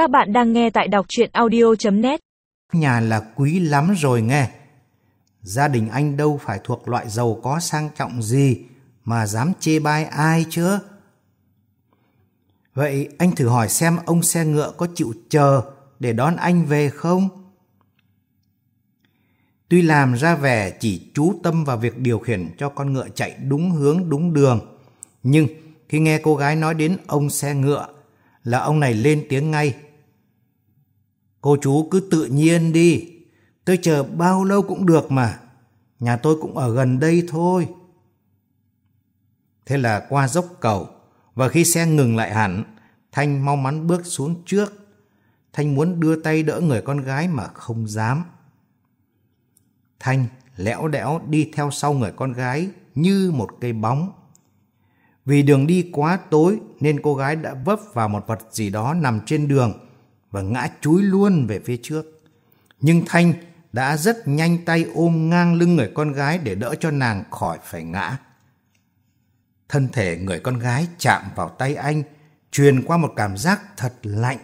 Các bạn đang nghe tại đọc chuyện audio.net Nhà là quý lắm rồi nghe. Gia đình anh đâu phải thuộc loại giàu có sang trọng gì mà dám chê bai ai chứ. Vậy anh thử hỏi xem ông xe ngựa có chịu chờ để đón anh về không? Tuy làm ra vẻ chỉ chú tâm vào việc điều khiển cho con ngựa chạy đúng hướng đúng đường, nhưng khi nghe cô gái nói đến ông xe ngựa là ông này lên tiếng ngay. Cô chú cứ tự nhiên đi, tôi chờ bao lâu cũng được mà, nhà tôi cũng ở gần đây thôi. Thế là qua dốc cầu, và khi xe ngừng lại hẳn, Thanh mau mắn bước xuống trước. Thanh muốn đưa tay đỡ người con gái mà không dám. Thanh lẽo đẽo đi theo sau người con gái như một cây bóng. Vì đường đi quá tối nên cô gái đã vấp vào một vật gì đó nằm trên đường và ngã chúi luôn về phía trước. Nhưng Thanh đã rất nhanh tay ôm ngang lưng người con gái để đỡ cho nàng khỏi phải ngã. Thân thể người con gái chạm vào tay anh, truyền qua một cảm giác thật lạnh.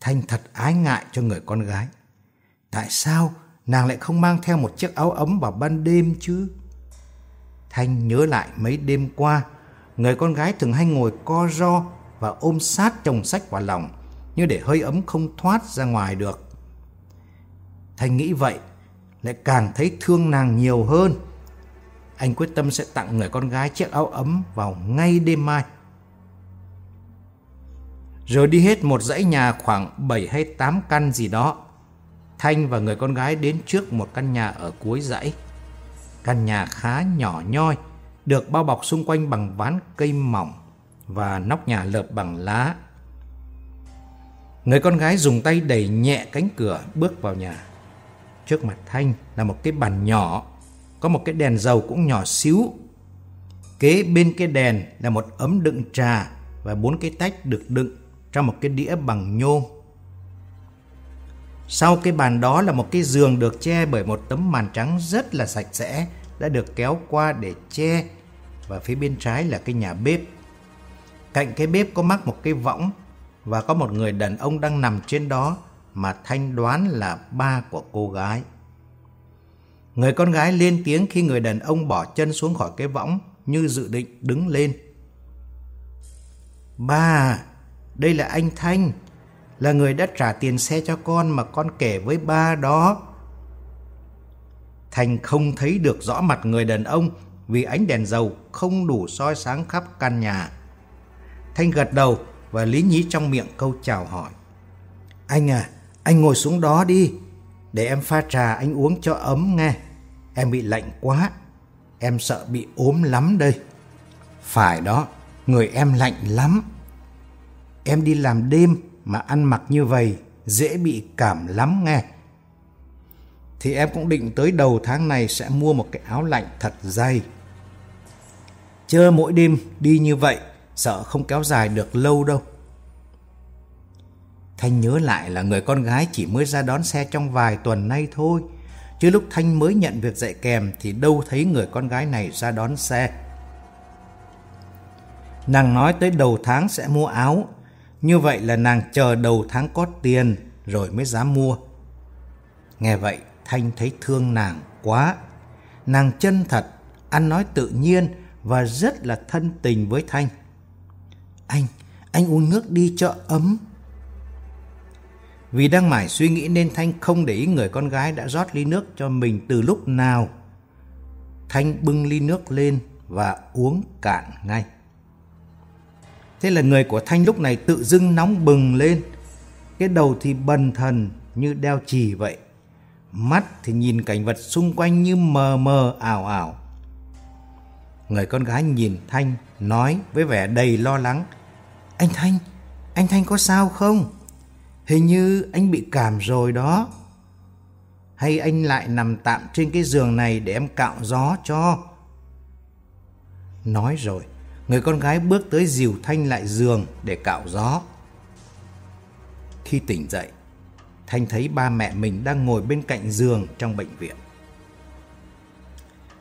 Thanh thật ái ngại cho người con gái. Tại sao nàng lại không mang theo một chiếc áo ấm vào ban đêm chứ? Thanh nhớ lại mấy đêm qua, người con gái thường hay ngồi co ro và ôm sát chồng sách vào lòng, như để hơi ấm không thoát ra ngoài được. Thanh nghĩ vậy, lại càng thấy thương nàng nhiều hơn. Anh quyết tâm sẽ tặng người con gái chiếc áo ấm vào ngay đêm mai. Rồi đi hết một dãy nhà khoảng 7 hay 8 căn gì đó. Thanh và người con gái đến trước một căn nhà ở cuối dãy. Căn nhà khá nhỏ nhoi, được bao bọc xung quanh bằng ván cây mỏng và nóc nhà lợp bằng lá. Người con gái dùng tay đẩy nhẹ cánh cửa bước vào nhà. Trước mặt Thanh là một cái bàn nhỏ, có một cái đèn dầu cũng nhỏ xíu. Kế bên cái đèn là một ấm đựng trà và bốn cái tách được đựng trong một cái đĩa bằng nhôm. Sau cái bàn đó là một cái giường được che bởi một tấm màn trắng rất là sạch sẽ đã được kéo qua để che và phía bên trái là cái nhà bếp. Cạnh cái bếp có mắc một cái võng và có một người đàn ông đang nằm trên đó mà Thanh đoán là ba của cô gái. Người con gái lên tiếng khi người đàn ông bỏ chân xuống khỏi cái võng như dự định đứng lên. Ba, đây là anh Thanh, là người đã trả tiền xe cho con mà con kể với ba đó. Thành không thấy được rõ mặt người đàn ông vì ánh đèn dầu không đủ soi sáng khắp căn nhà. Thanh gật đầu và lý nhí trong miệng câu chào hỏi. Anh à, anh ngồi xuống đó đi, để em pha trà anh uống cho ấm nghe. Em bị lạnh quá, em sợ bị ốm lắm đây. Phải đó, người em lạnh lắm. Em đi làm đêm mà ăn mặc như vậy dễ bị cảm lắm nghe. Thì em cũng định tới đầu tháng này sẽ mua một cái áo lạnh thật dày. Chơ mỗi đêm đi như vậy sợ không kéo dài được lâu đâu. Thanh nhớ lại là người con gái chỉ mới ra đón xe trong vài tuần nay thôi. Chứ lúc Thanh mới nhận việc dạy kèm thì đâu thấy người con gái này ra đón xe. Nàng nói tới đầu tháng sẽ mua áo như vậy là nàng chờ đầu tháng có tiền rồi mới dám mua. Nghe vậy, Thanh thấy thương nàng quá. Nàng chân thật, ăn nói tự nhiên và rất là thân tình với Thanh. Anh, anh uống nước đi cho ấm. Vì đang mải suy nghĩ nên Thanh không để ý người con gái đã rót ly nước cho mình từ lúc nào. Thanh bưng ly nước lên và uống cạn ngay. Thế là người của Thanh lúc này tự dưng nóng bừng lên. Cái đầu thì bần thần như đeo chì vậy. Mắt thì nhìn cảnh vật xung quanh như mờ mờ ảo ảo. Người con gái nhìn Thanh nói với vẻ đầy lo lắng. Anh Thanh, anh Thanh có sao không? Hình như anh bị cảm rồi đó. Hay anh lại nằm tạm trên cái giường này để em cạo gió cho? Nói rồi, người con gái bước tới dìu Thanh lại giường để cạo gió. Khi tỉnh dậy, Thanh thấy ba mẹ mình đang ngồi bên cạnh giường trong bệnh viện.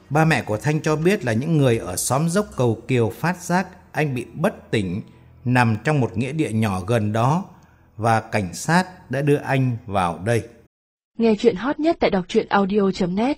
Ba mẹ của Thanh cho biết là những người ở xóm dốc cầu Kiều phát giác anh bị bất tỉnh nằm trong một nghĩa địa nhỏ gần đó và cảnh sát đã đưa anh vào đây. Nghe chuyện hot nhất tại đọc truyện audio.net